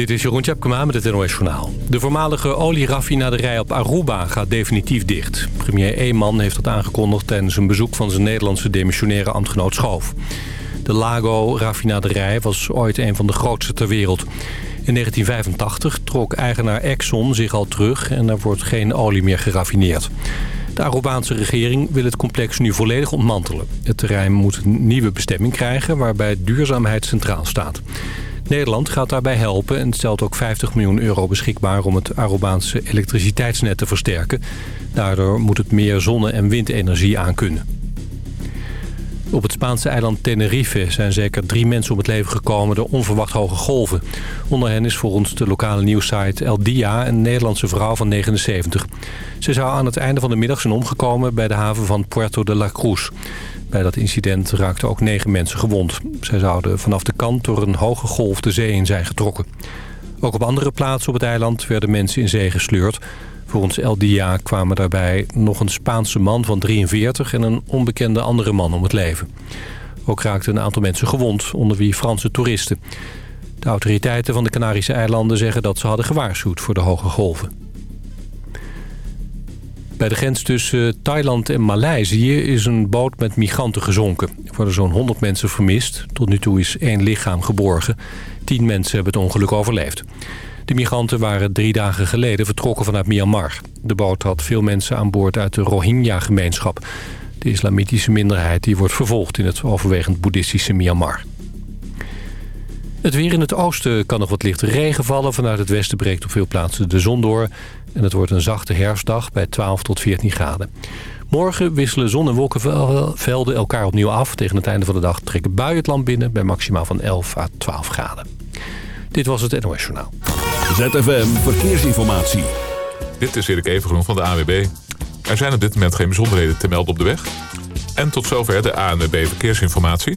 Dit is Jeroen Tjepkema met het NOS Journaal. De voormalige olieraffinaderij op Aruba gaat definitief dicht. Premier Eeman heeft dat aangekondigd tijdens een bezoek van zijn Nederlandse demissionaire ambtgenoot Schoof. De Lago-raffinaderij was ooit een van de grootste ter wereld. In 1985 trok eigenaar Exxon zich al terug en er wordt geen olie meer geraffineerd. De Arubaanse regering wil het complex nu volledig ontmantelen. Het terrein moet een nieuwe bestemming krijgen waarbij duurzaamheid centraal staat. Nederland gaat daarbij helpen en stelt ook 50 miljoen euro beschikbaar... om het Arubaanse elektriciteitsnet te versterken. Daardoor moet het meer zonne- en windenergie aankunnen. Op het Spaanse eiland Tenerife zijn zeker drie mensen om het leven gekomen door onverwacht hoge golven. Onder hen is volgens de lokale nieuwssite El Dia een Nederlandse vrouw van 79. Ze zou aan het einde van de middag zijn omgekomen bij de haven van Puerto de la Cruz. Bij dat incident raakten ook negen mensen gewond. Zij zouden vanaf de kant door een hoge golf de zee in zijn getrokken. Ook op andere plaatsen op het eiland werden mensen in zee gesleurd. Volgens El Dia kwamen daarbij nog een Spaanse man van 43 en een onbekende andere man om het leven. Ook raakten een aantal mensen gewond, onder wie Franse toeristen. De autoriteiten van de Canarische eilanden zeggen dat ze hadden gewaarschuwd voor de hoge golven. Bij de grens tussen Thailand en Maleisië is een boot met migranten gezonken. Er worden zo'n 100 mensen vermist. Tot nu toe is één lichaam geborgen. Tien mensen hebben het ongeluk overleefd. De migranten waren drie dagen geleden vertrokken vanuit Myanmar. De boot had veel mensen aan boord uit de Rohingya-gemeenschap. De islamitische minderheid die wordt vervolgd in het overwegend boeddhistische Myanmar. Het weer in het oosten kan nog wat lichte regen vallen. Vanuit het westen breekt op veel plaatsen de zon door. En het wordt een zachte herfstdag bij 12 tot 14 graden. Morgen wisselen zon- en wolkenvelden elkaar opnieuw af. Tegen het einde van de dag trekken buien het land binnen... bij maximaal van 11 à 12 graden. Dit was het NOS Journaal. ZFM Verkeersinformatie. Dit is Erik Evengroen van de AWB. Er zijn op dit moment geen bijzonderheden te melden op de weg. En tot zover de ANWB Verkeersinformatie.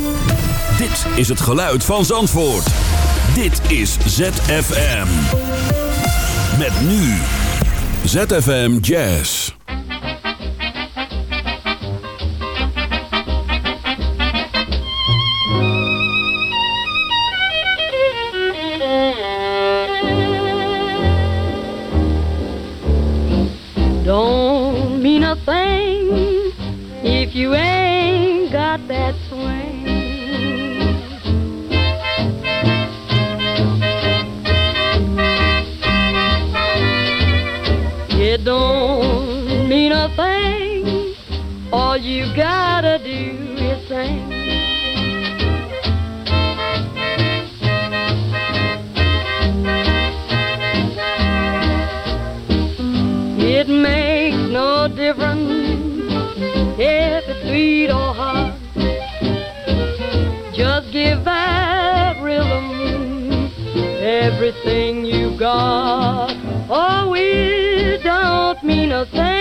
Dit is het geluid van Zandvoort. Dit is ZFM. Met nu. ZFM Jazz. Don't mean a thing if you thing. All you gotta do is sing. It makes no difference if it's sweet or hot. Just give that rhythm everything you got. Oh, it don't mean a thing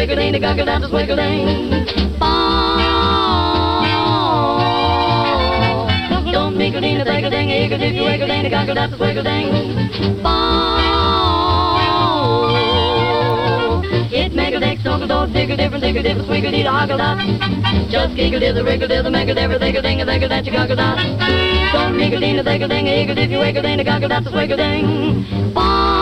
wiggle ding a goggle down to swiggle ding. Don't niggle ding dang a eagle if you wiggle ding a goggle down to swiggle ding. It make a dick, song dig a different, dig a different, swiggle dee hoggle dot. Just giggle diddle, make a different, dig a ding a ding a that you goggle dot. Don't niggle ding a dang a dang a eagle you wiggle ding down to swiggle ding.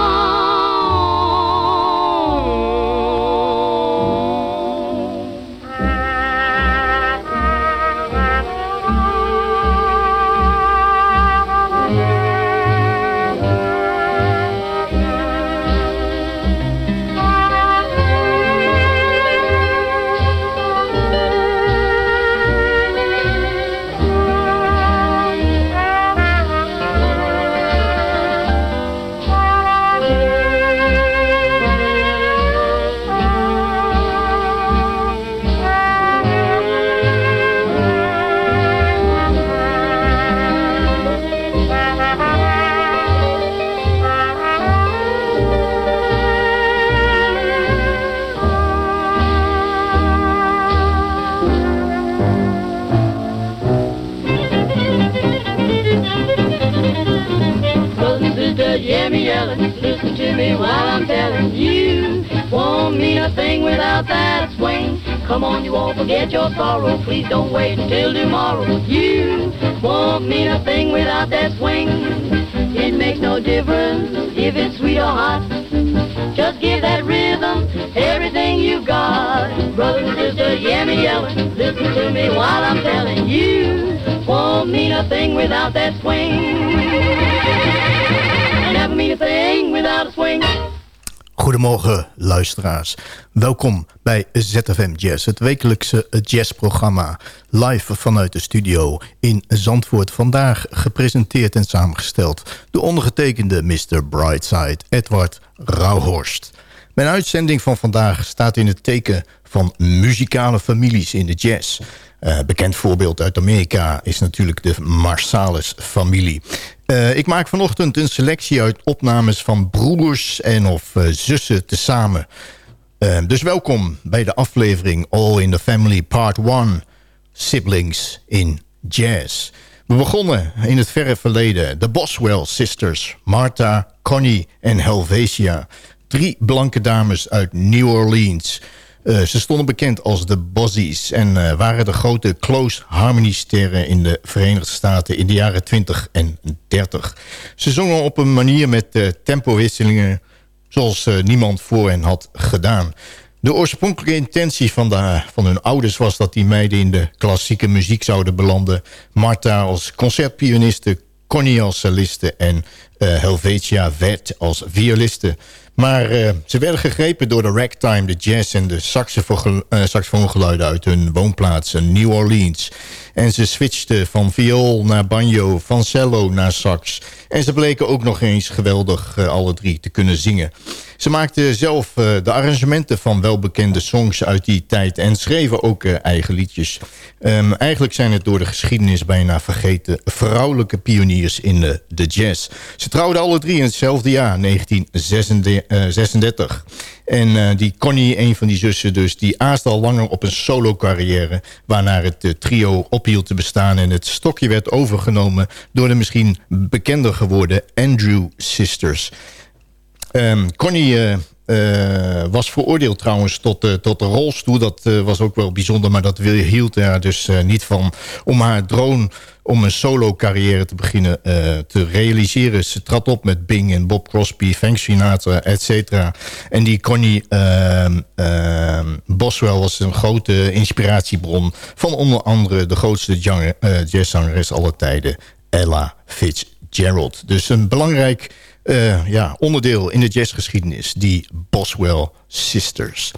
Without that swing. Come on, you won't forget your sorrow. Please don't wait until tomorrow. You won't mean a thing without that swing. It makes no difference if it's sweet or hot. Just give that rhythm everything you've got. Brother and sister, yammy yelling. Listen to me while I'm telling you. Won't mean a thing without that swing. Never mean a thing without a swing. Goedemorgen luisteraars. Welkom bij ZFM Jazz, het wekelijkse jazzprogramma. Live vanuit de studio in Zandvoort. Vandaag gepresenteerd en samengesteld door ondergetekende Mr. Brightside, Edward Rauhorst. Mijn uitzending van vandaag staat in het teken van muzikale families in de jazz. Uh, bekend voorbeeld uit Amerika is natuurlijk de Marsalis-familie. Uh, ik maak vanochtend een selectie uit opnames van broers en of uh, zussen tezamen. Uh, dus welkom bij de aflevering All in the Family Part 1, Siblings in Jazz. We begonnen in het verre verleden. De Boswell Sisters, Martha, Connie en Helvetia. Drie blanke dames uit New Orleans... Uh, ze stonden bekend als de Bozzies en uh, waren de grote close harmony sterren in de Verenigde Staten in de jaren 20 en 30. Ze zongen op een manier met uh, tempowisselingen zoals niemand voor hen had gedaan. De oorspronkelijke intentie van, van hun ouders was dat die meiden in de klassieke muziek zouden belanden. Martha als concertpianiste, Connie als soliste en Helvetia Vet als violiste. Maar uh, ze werden gegrepen door de ragtime, de jazz en de uh, saxofoongeluiden uit hun woonplaats in New Orleans. En ze switchten van viool naar banjo, van cello naar sax. En ze bleken ook nog eens geweldig uh, alle drie te kunnen zingen. Ze maakten zelf uh, de arrangementen van welbekende songs uit die tijd... en schreven ook uh, eigen liedjes. Um, eigenlijk zijn het door de geschiedenis bijna vergeten... vrouwelijke pioniers in de, de jazz. Ze trouwden alle drie in hetzelfde jaar, 1936. En uh, die Connie, een van die zussen dus... die aaste al langer op een solo-carrière... waarna het uh, trio ophield te bestaan... en het stokje werd overgenomen... door de misschien bekender geworden Andrew Sisters... Um, Connie uh, was veroordeeld trouwens tot, uh, tot de rolstoel. Dat was ook wel bijzonder, maar dat hield er dus niet van. Om haar droom om een solo-carrière te beginnen te realiseren. Ze trad op met Bing en Bob Crosby, Frank Sinatra, et cetera. En die Connie ehm, ehm, Boswell was een grote inspiratiebron... van onder andere de grootste jazzzangeres aller tijden, Ella Fitzgerald. Dus een belangrijk uh, ja, onderdeel in de jazzgeschiedenis. Die Boswell Sisters.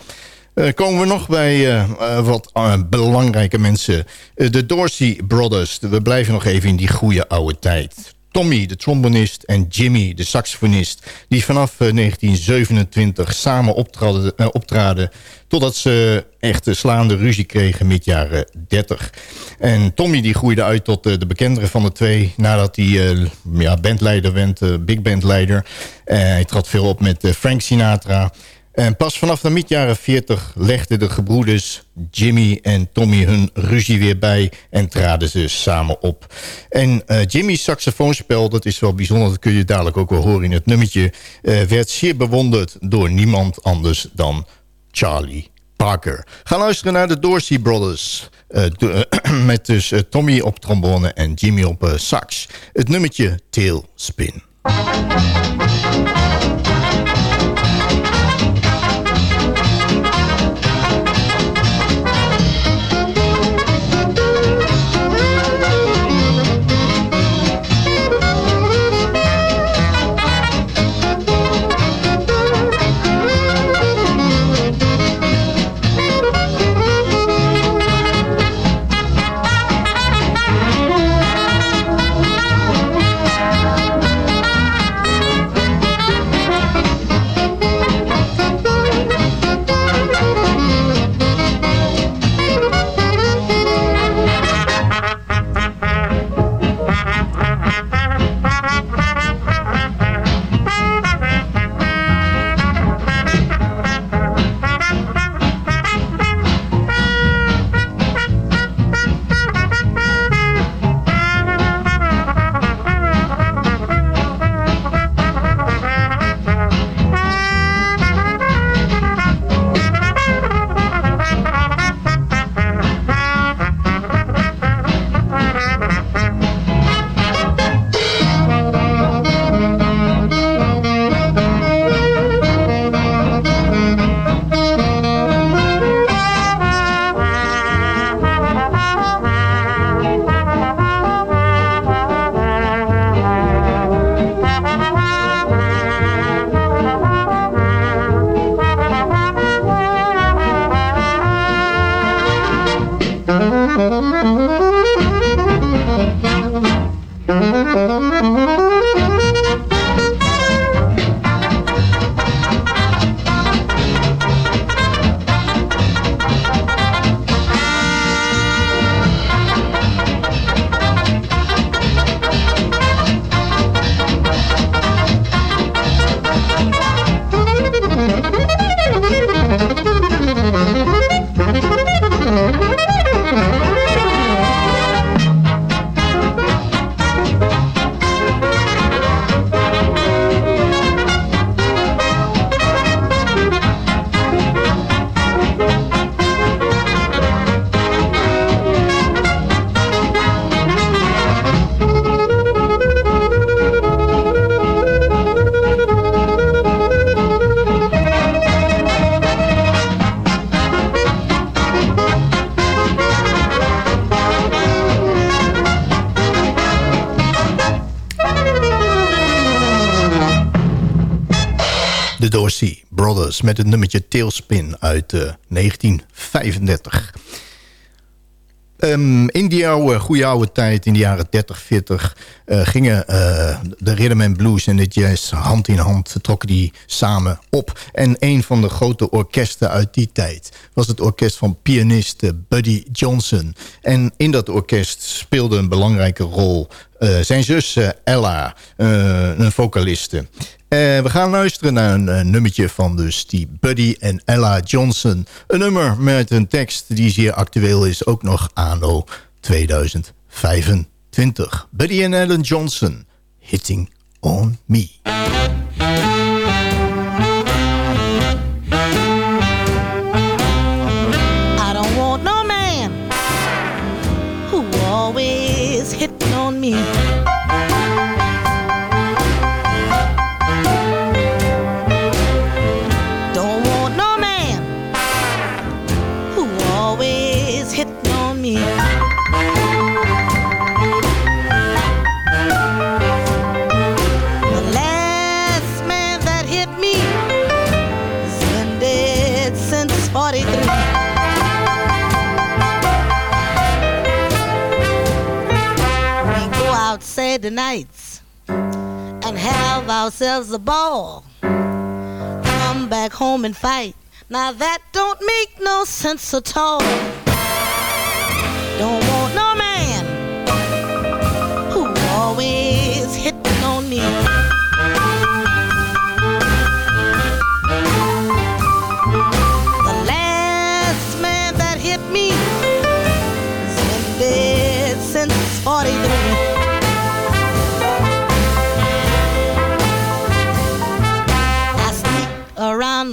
Uh, komen we nog bij uh, wat belangrijke mensen. de Dorsey Brothers. We blijven nog even in die goede oude tijd. Tommy, de trombonist, en Jimmy, de saxofonist... die vanaf 1927 eh, samen optraden, uh, optraden... totdat ze echt slaande ruzie kregen mid jaren 30. En Tommy die groeide uit tot uh, de bekendere van de twee... nadat hij ja, bandleider werd, big bandleider. hij trad veel op met Frank Sinatra... En pas vanaf de mid-jaren 40 legden de gebroeders Jimmy en Tommy hun ruzie weer bij en traden ze samen op. En uh, Jimmy's saxofoonspel, dat is wel bijzonder, dat kun je dadelijk ook wel horen in het nummertje, uh, werd zeer bewonderd door niemand anders dan Charlie Parker. Ga luisteren naar de Dorsey Brothers. Uh, met dus Tommy op trombone en Jimmy op sax. Het nummertje Tailspin. Mm-hmm. Met het nummertje Tailspin uit uh, 1935. Um, in die oude, goede oude tijd, in de jaren 30, 40... Uh, gingen uh, de rhythm and blues en de jazz hand in hand... trokken die samen op. En een van de grote orkesten uit die tijd... was het orkest van pianist uh, Buddy Johnson. En in dat orkest speelde een belangrijke rol... Zijn zus Ella, een vocaliste. We gaan luisteren naar een nummertje van dus die Buddy en Ella Johnson. Een nummer met een tekst die zeer actueel is, ook nog anno 2025. Buddy en Ellen Johnson, Hitting on Me. I Saturday nights and have ourselves a ball. Come back home and fight. Now that don't make no sense at all. Don't want no man who always hitting on me.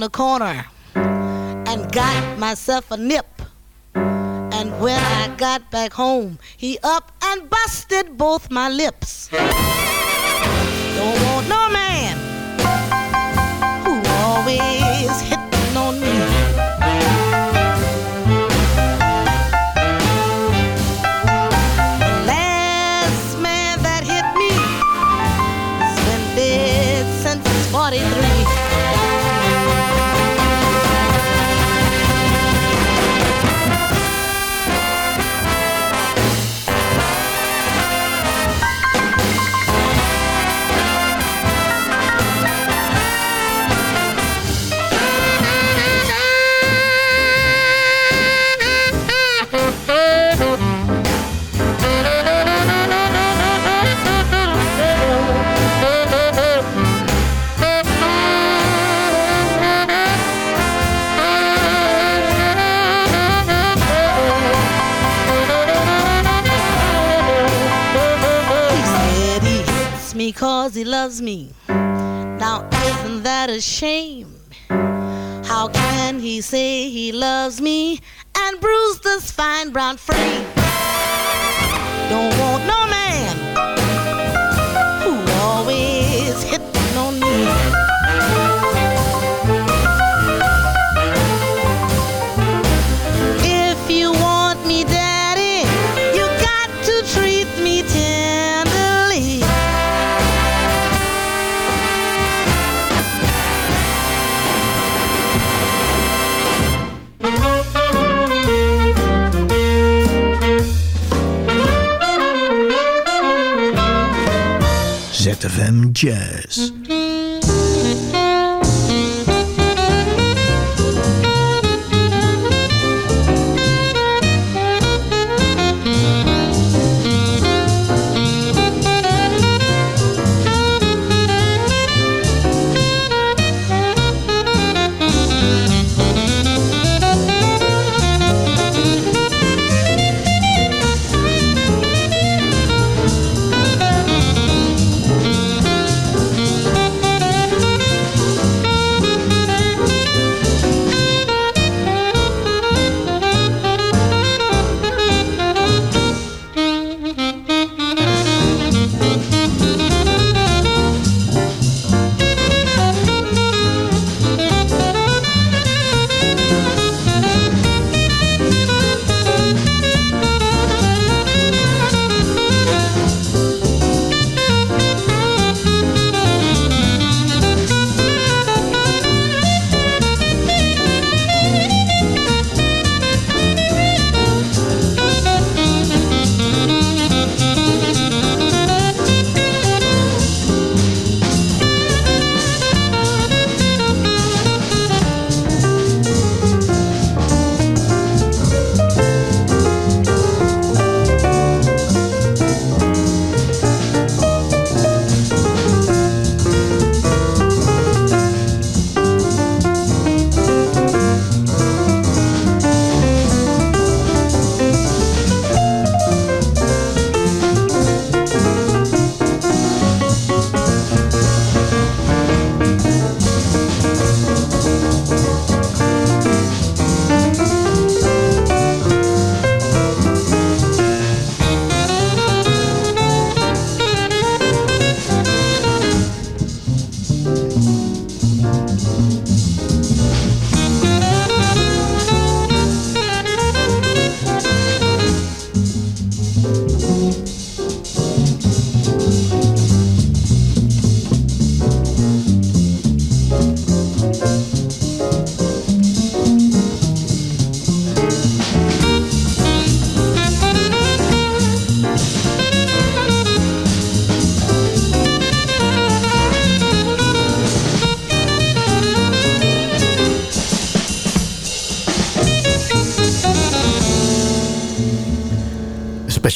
The corner and got myself a nip. And when I got back home, he up and busted both my lips. Don't want no man shame? How can he say he loves me and bruise this fine brown frame? Don't want no man ZFM Jazz.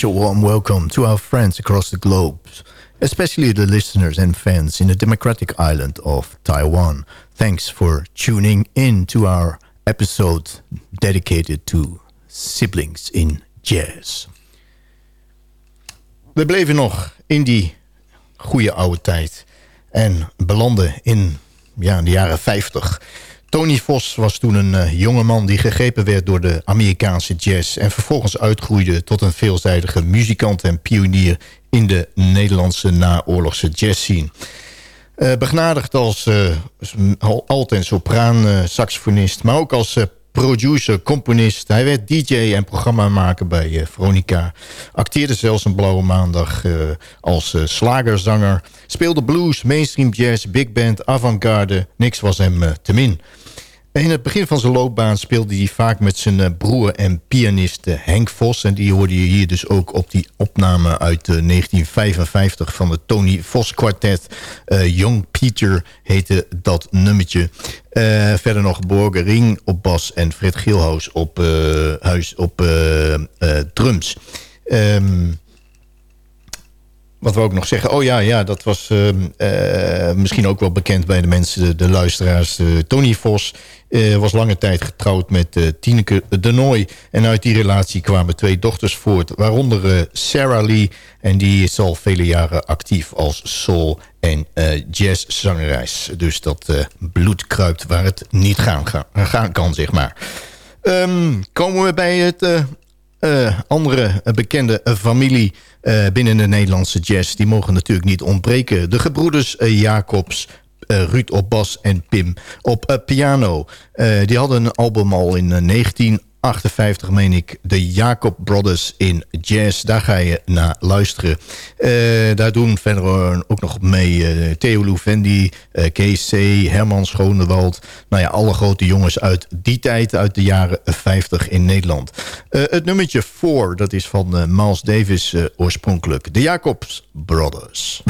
Special warm welcome to our friends across the globe, especially the listeners and fans in the democratic island of Taiwan. Thanks for tuning in to our episode dedicated to siblings in jazz. We bleven nog in die goede oude tijd en belanden in ja, de jaren 50. Tony Vos was toen een uh, jonge man die gegrepen werd door de Amerikaanse jazz... en vervolgens uitgroeide tot een veelzijdige muzikant en pionier... in de Nederlandse naoorlogse jazzscene. Uh, begnadigd als uh, alt- en sopraan saxofonist... maar ook als producer, componist. Hij werd DJ en programmamaker bij Veronica. Acteerde zelfs een blauwe maandag als slagerzanger. Speelde blues, mainstream jazz, big band, avant-garde. Niks was hem te min. In het begin van zijn loopbaan speelde hij vaak met zijn eh, broer en pianist eh, Henk Vos. En die hoorde je hier dus ook op die opname uit 1955 eh, van het Tony Vos kwartet. Young Peter heette dat nummertje. verder nog Borger Ring op bas en Fred Geelhuis op, huis op drums. Um, wat we ook nog zeggen. Oh ja, ja dat was uh, misschien ook wel bekend bij de mensen, de, luisteraars. Uh, Tony Vos was lange tijd getrouwd met Tineke de Nooi. En uit die relatie kwamen twee dochters voort. Waaronder Sarah Lee. En die is al vele jaren actief als soul- en jazzzangeres. Dus dat bloed kruipt waar het niet gaan, gaan, gaan kan, zeg maar. Um, komen we bij het uh, andere bekende familie uh, binnen de Nederlandse jazz... die mogen natuurlijk niet ontbreken. De gebroeders uh, Jacobs, Ruud op bas en Pim op piano. die hadden een album al in 19 58 meen ik, de Jacob Brothers in Jazz. Daar ga je naar luisteren. Uh, daar doen verder ook nog mee uh, Theo Louvendi, uh, Kees C., Herman Schonewald. Nou ja, alle grote jongens uit die tijd, uit de jaren 50 in Nederland. het nummertje 4, dat is van Miles Davis oorspronkelijk. De Jacobs Brothers.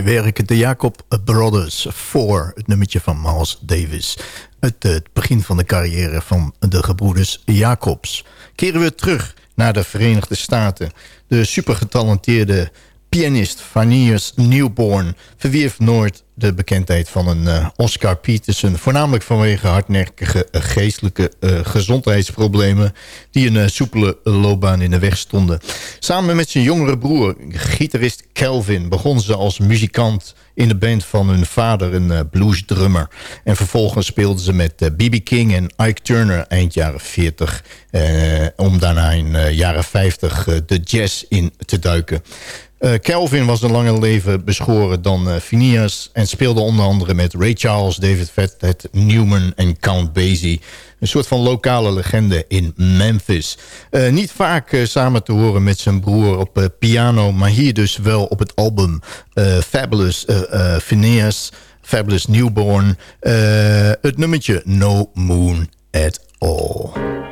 Werk. De Jacob Brothers voor het nummertje van Miles Davis. Het, het begin van de carrière van de gebroeders Jacobs. Keren we terug naar de Verenigde Staten. De supergetalenteerde pianist Vaniers Newborn verwierf nooit de bekendheid van een uh, Oscar Peterson... voornamelijk vanwege hardnekkige uh, geestelijke uh, gezondheidsproblemen... die een soepele loopbaan in de weg stonden. Samen met zijn jongere broer, gitarist Kelvin... begon ze als muzikant in de band van hun vader, een bluesdrummer. En vervolgens speelden ze met B.B. King en Ike Turner eind jaren 40... om daarna in jaren 50 de jazz in te duiken. Uh, Calvin was een langer leven beschoren dan uh, Phineas... en speelde onder andere met Ray Charles, David Fett, Newman en Count Basie. Een soort van lokale legende in Memphis. Uh, niet vaak samen te horen met zijn broer op piano... maar hier dus wel op het album Fabulous Phineas... Fabulous Newborn. het nummertje No Moon at All.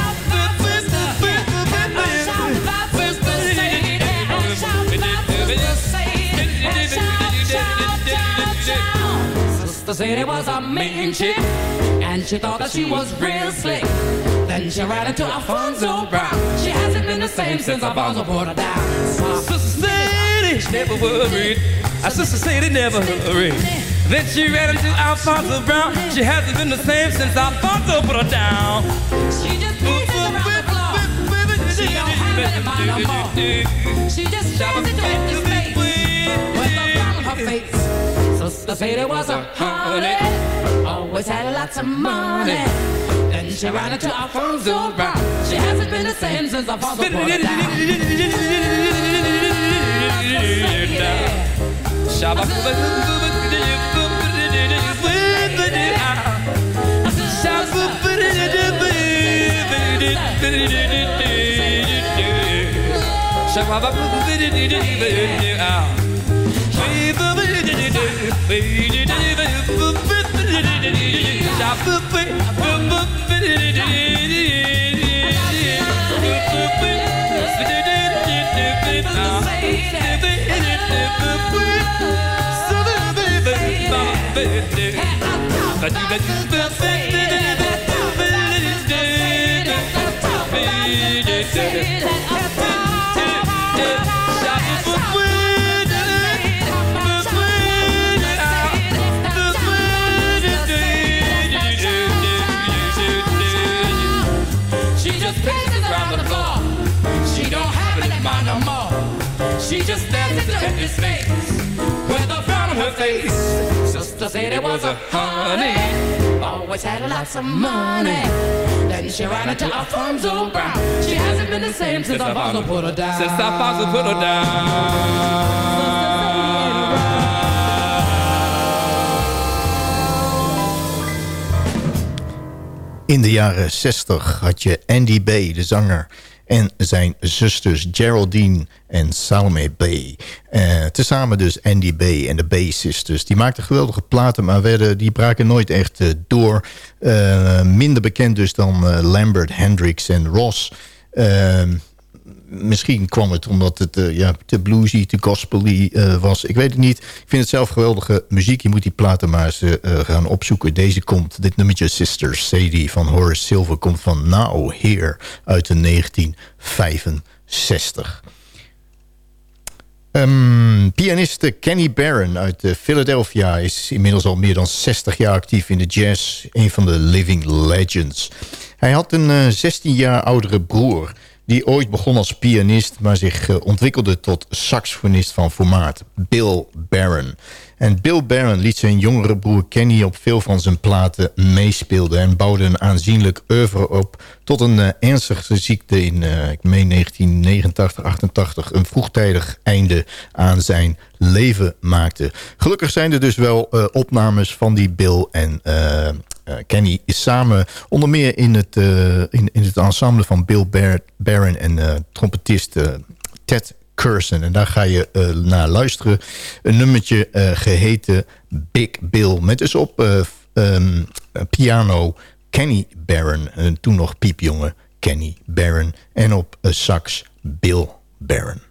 Sister said it was a mean chick, and she thought that she was real slick. Then she ran into Alfonso Brown. She hasn't been the same since Alfonso put her down. Sister said it never worried. Sister said it never worried. Then she ran into Alfonso Brown. She hasn't been the same since Alfonso put her down. She just paces around the floor. She don't have any mind no more. She just stares into empty space with a frown on her face. Said it was a honey, always had lots of money. Then she ran into Alfonso Brown. She hasn't been the same since Alfonso put her down. She empty space with a frown on her face. Sister said it was a honey, always had lots of money. Then she ran into Alfonso Brown. She hasn't been the same since Alfonso put her down. Since Alfonso put her down. In de jaren 60 had je Andy Bay, de zanger... en zijn zusters Geraldine en Salome Bay. Eh, tezamen dus Andy Bay en de Bay Sisters. Die maakten geweldige platen, maar werden, die braken nooit echt eh, door. Eh, minder bekend dus dan Lambert, Hendricks en Ross... Eh, misschien kwam het omdat het eh, ja, te bluesy, te gospely eh, was. Ik weet het niet. Ik vind het zelf geweldige muziek. Je moet die platen maar eens eh, gaan opzoeken. Deze komt, dit nummertje Sisters Sadie van Horace Silver... komt van Now Here uit de 1965. Ehm, pianiste Kenny Barron uit Philadelphia is inmiddels al meer dan 60 jaar actief in de jazz. Een van de living legends. Hij had een eh, 16 jaar oudere broer die ooit begon als pianist... maar zich eh, ontwikkelde tot saxofonist van formaat, Bill Barron. En Bill Barron liet zijn jongere broer Kenny op veel van zijn platen meespeelden... en bouwde een aanzienlijk oeuvre op tot een eh, ernstige ziekte in, eh, ik meen 1989, 88... een vroegtijdig einde aan zijn leven maakte. Gelukkig zijn er dus wel opnames van die Bill en Kenny... is samen onder meer in het, eh, in, in het ensemble van Bill Bar Barron en eh, trompetist eh, Ted Curson. En daar ga je eh, naar luisteren. Een nummertje eh, geheten Big Bill. Met dus op eh, ehm, piano Kenny Barron. En toen nog piepjonge Kenny Barron. En op eh, sax Bill Barron.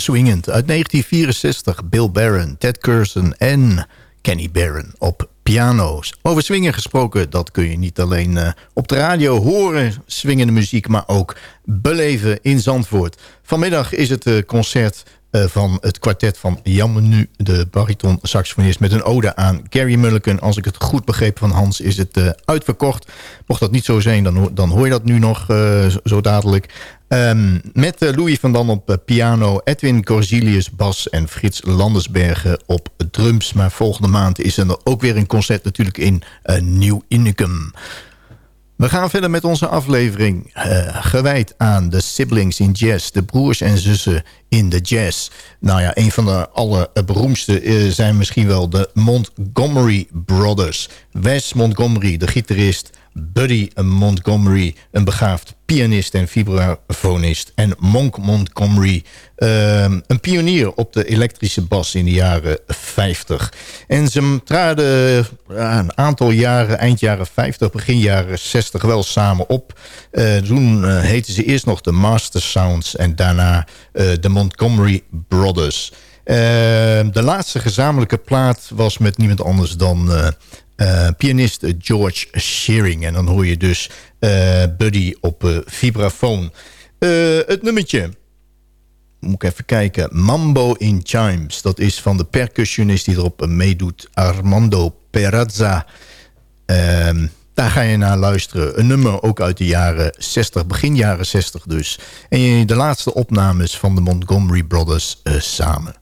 Swingend. Uit 1964 Bill Barron, Ted Curson en Kenny Barron op piano's. Over swingen gesproken, dat kun je niet alleen uh, op de radio horen, swingende muziek, maar ook beleven in Zandvoort. Vanmiddag is het uh, concert uh, van het kwartet van Jan Menu, de bariton saxofonist... met een ode aan Gary Mulliken. Als ik het goed begreep van Hans, is het uitverkocht. Mocht dat niet zo zijn, dan, dan hoor je dat nu nog zo dadelijk. Um, met uh, Louis van Dam op uh, piano, Edwin Corzilius bas en Frits Landersbergen op drums. Maar volgende maand is er ook weer een concert natuurlijk in uh, Nieuw Unicum. We gaan verder met onze aflevering gewijd aan de siblings in jazz. De broers en zussen in de jazz. Nou ja, een van de allerberoemdste zijn misschien wel de Montgomery Brothers. Wes Montgomery, de gitarist... Buddy Montgomery, een begaafd pianist en vibrafonist. En Monk Montgomery, uh, een pionier op de elektrische bas in de jaren 50. En ze traden een aantal jaren, eind jaren 50, begin jaren 60 wel samen op. Uh, toen uh, heten ze eerst nog de Master Sounds en daarna de Montgomery Brothers. Ehm, de laatste gezamenlijke plaat was met niemand anders dan pianist George Shearing. En dan hoor je dus uh, Buddy op uh, vibrafoon. het nummertje, moet ik even kijken. Mambo in Chimes. Dat is van de percussionist die erop meedoet. Armando Perazza. Ehm, daar ga je naar luisteren. Een nummer ook uit de jaren 60, begin jaren 60 dus. En de laatste opnames van de Montgomery Brothers samen.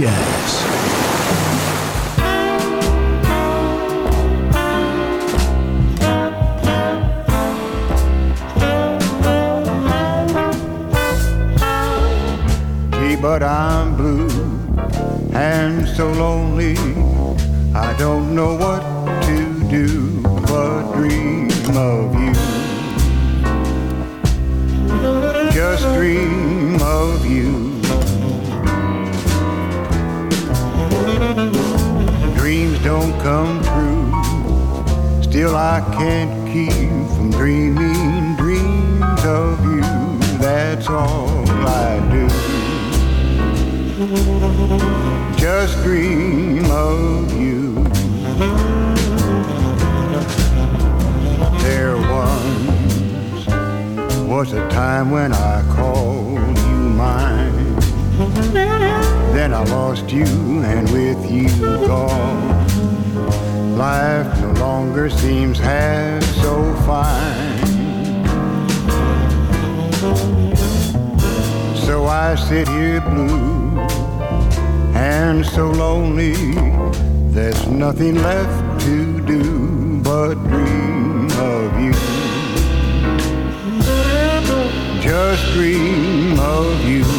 ZFM There's nothing left to do but dream of you. Just dream of you.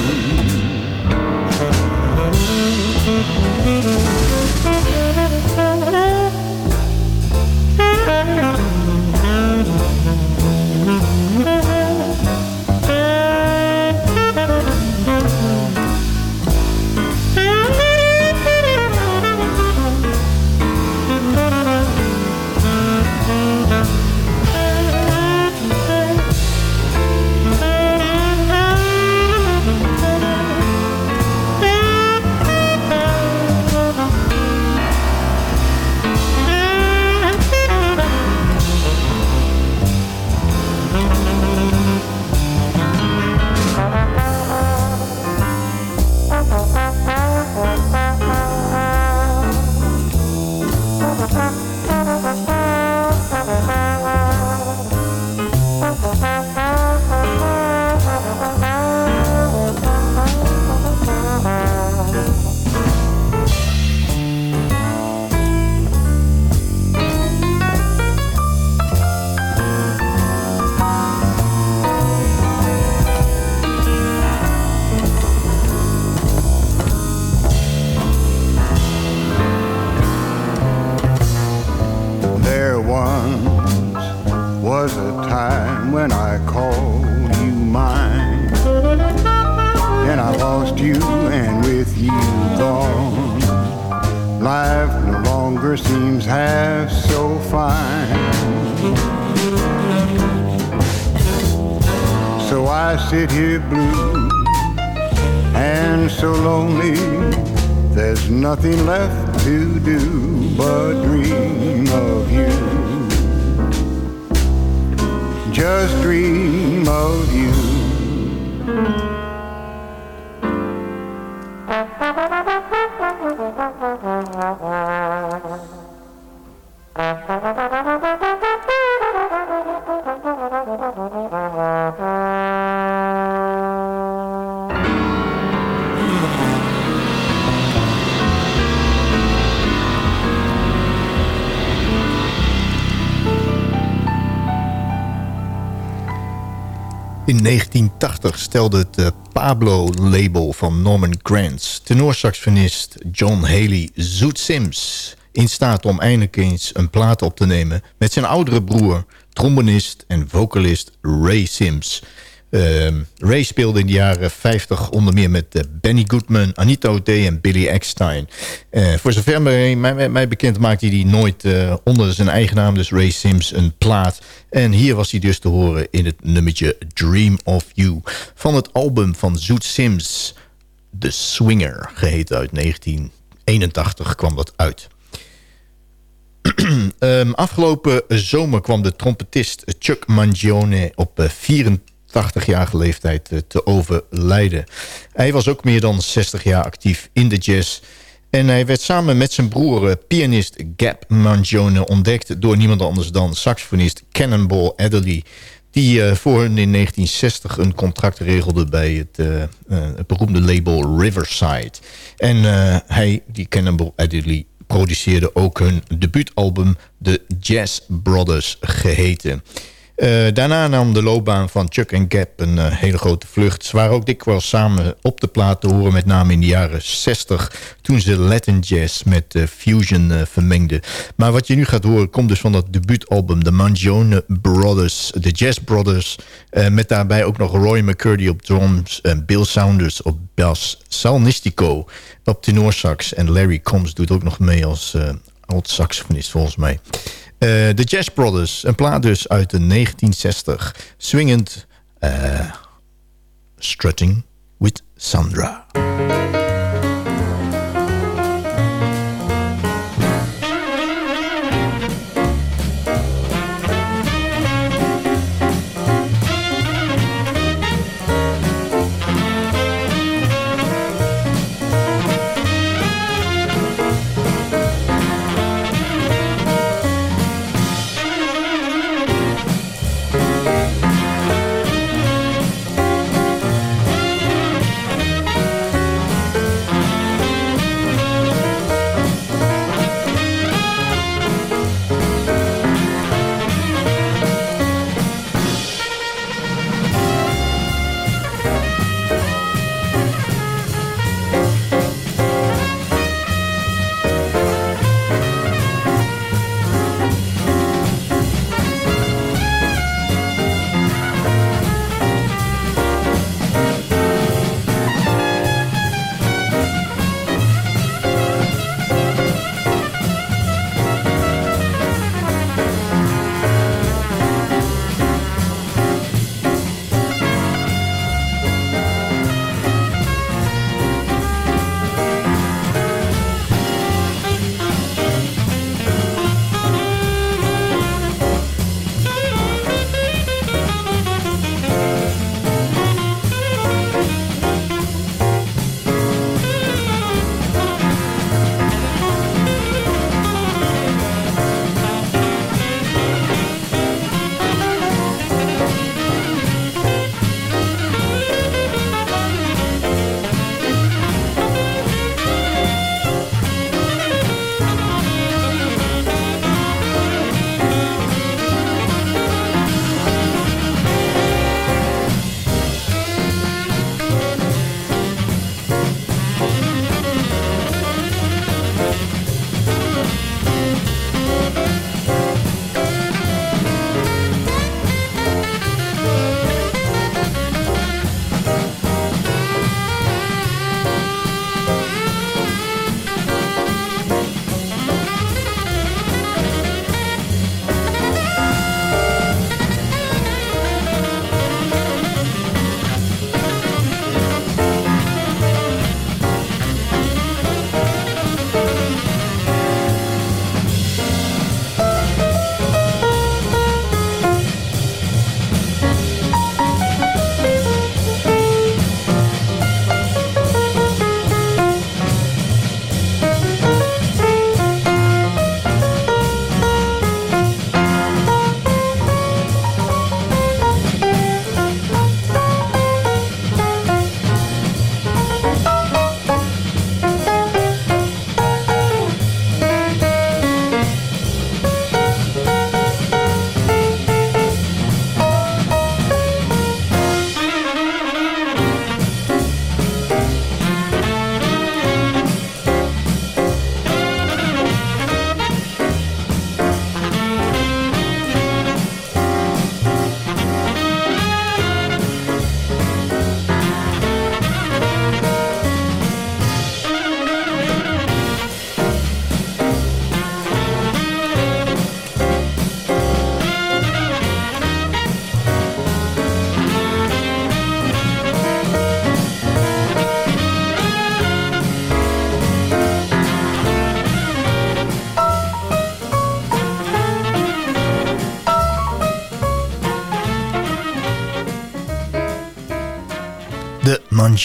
Seems half so fine. So I sit here blue and so lonely. There's nothing left to do but dream of you. Just dream of you. In 1980 stelde het eh, Pablo-label van Norman Granz... tenorsaxofonist John Haley Zoet Sims... in staat om eindelijk eens een plaat op te nemen... met zijn oudere broer, trombonist en vocalist Ray Sims... Ehm, Ray speelde in de jaren 50 onder meer met eh, Benny Goodman, Anita O'Day en Billy Eckstein. Eh, voor zover mij, mij, bekend maakte hij nooit eh, onder zijn eigen naam, dus Ray Sims, een plaat. En hier was hij dus te horen in het nummertje Dream of You. Van het album van Zoet Sims, The Swinger, geheten uit 1981 kwam dat uit. Ehm, afgelopen zomer kwam de trompetist Chuck Mangione op eh, 84 80-jarige leeftijd eh, te overlijden. Hij was ook meer dan 60 jaar actief in de jazz. En hij werd samen met zijn broer, eh, pianist Gap Mangione... ontdekt door niemand anders dan saxofonist Cannonball Adderley... die eh, voor hun in 1960 een contract regelde bij het, beroemde label Riverside. En hij, die Cannonball Adderley, produceerde ook hun debuutalbum... The Jazz Brothers geheten... Uh, daarna nam de loopbaan van Chuck en Gap een uh, hele grote vlucht. Ze waren ook dikwijls samen op de plaat te horen, met name in de jaren 60... toen ze Latin jazz met uh, fusion vermengden. Maar wat je nu gaat horen komt dus van dat debuutalbum... de Mangione Brothers, de Jazz Brothers... met daarbij ook nog Roy McCurdy op drums... en Bill Saunders op bass, Sal Nistico op tenorsax... en Larry Combs doet ook nog mee als oud saxofonist volgens mij... Eh, de Jazz Brothers, een plaat dus uit de 1960. Swingend eh, Strutting with Sandra.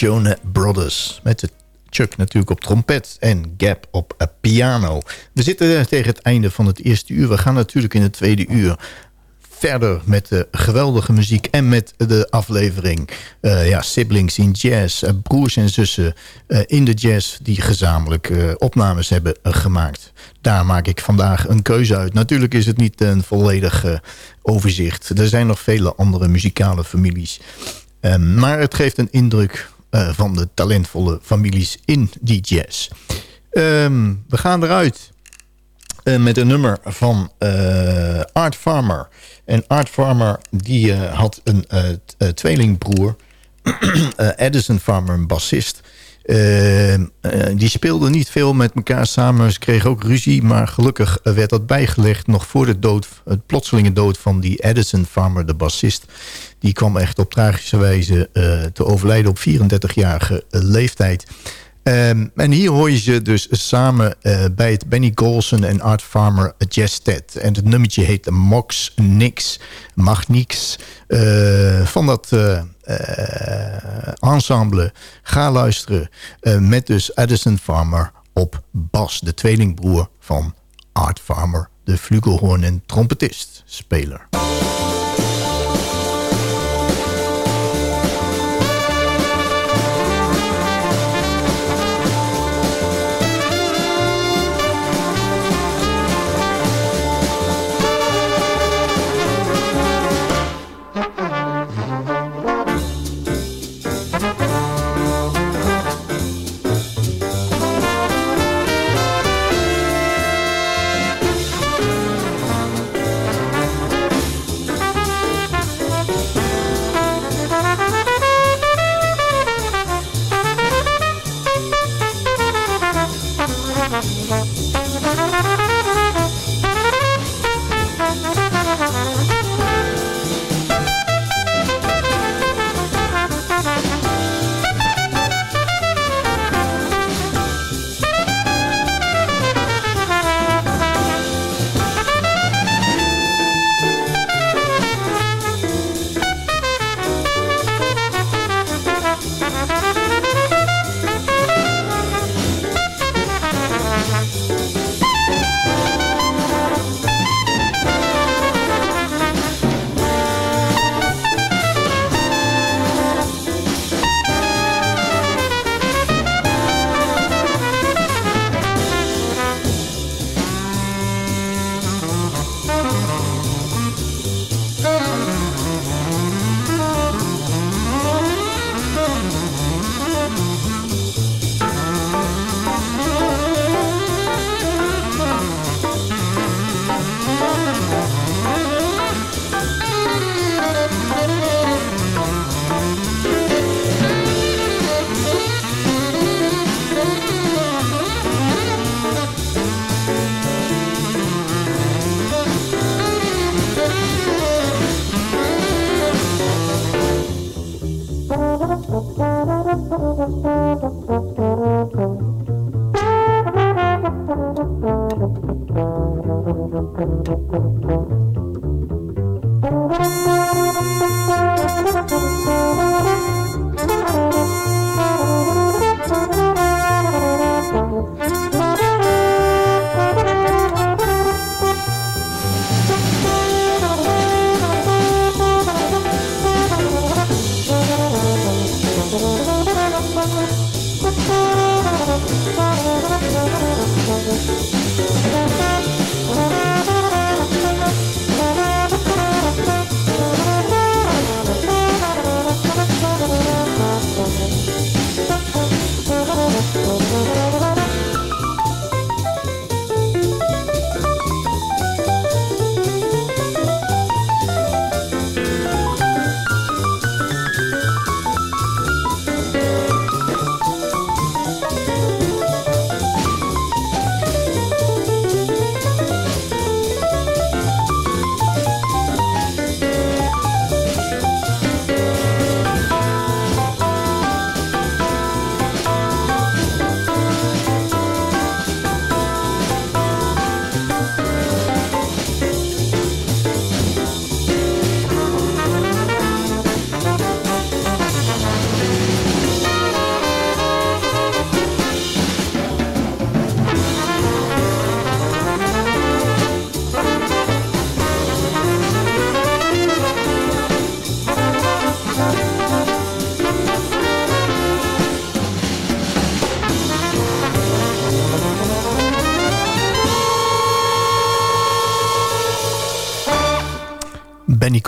Mangione Brothers. Met de Chuck natuurlijk op trompet en Gap op piano. We zitten tegen het einde van het eerste uur. We gaan natuurlijk in het tweede uur verder met de geweldige muziek en met de aflevering eh, ja, Siblings in Jazz, eh, broers en zussen eh, in de jazz die gezamenlijk opnames hebben gemaakt. Daar maak ik vandaag een keuze uit. Natuurlijk is het niet een volledig overzicht. Er zijn nog vele andere muzikale families. Ehm, maar het geeft een indruk van de talentvolle families in die jazz. Ehm, we gaan eruit eh, met een nummer van eh, Art Farmer. En Art Farmer die eh, had een eh, eh, tweelingbroer, eh, Edison Farmer, een bassist. Eh, eh, die speelden niet veel met elkaar samen. Ze kregen ook ruzie, maar gelukkig werd dat bijgelegd... nog voor de dood, het plotselinge dood van die Edison Farmer, de bassist. Die kwam echt op tragische wijze eh, te overlijden op 34-jarige leeftijd... Um, en hier hoor je ze dus samen uh, bij het Benny Golson en Art Farmer Jazz Ted. En het nummertje heet Mox Nix, Mag Niks. Uh, van dat uh, ensemble. Ga luisteren met dus Addison Farmer op bas. De tweelingbroer van Art Farmer, de flugelhoorn en trompetist, speler.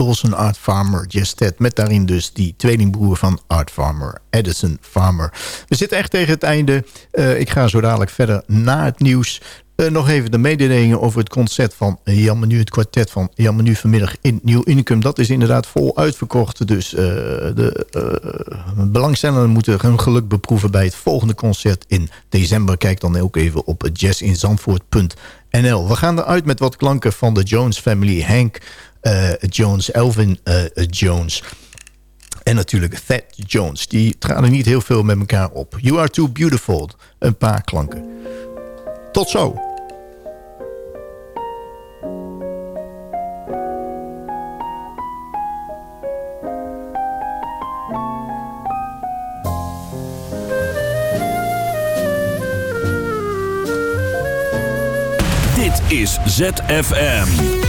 Colson Art Farmer Ted. Met daarin dus die tweelingbroer van Art Farmer, Edison Farmer. We zitten echt tegen het einde. Uh, ik ga zo dadelijk verder na het nieuws. Eh, nog even de mededelingen over het concert van Jan Menu, het kwartet van Jan Menu vanmiddag in Nieuw Unicum. Dat is inderdaad vol uitverkocht. Dus eh, de uh, belangstellenden moeten hun geluk beproeven bij het volgende concert in december. Kijk dan ook even op jazzinzandvoort.nl. We gaan eruit met wat klanken van de Jones Family. Hank Jones, Elvin Jones. En natuurlijk Thad Jones. Die traden niet heel veel met elkaar op. You Are Too Beautiful. Een paar klanken. Tot zo. Dit is ZFM.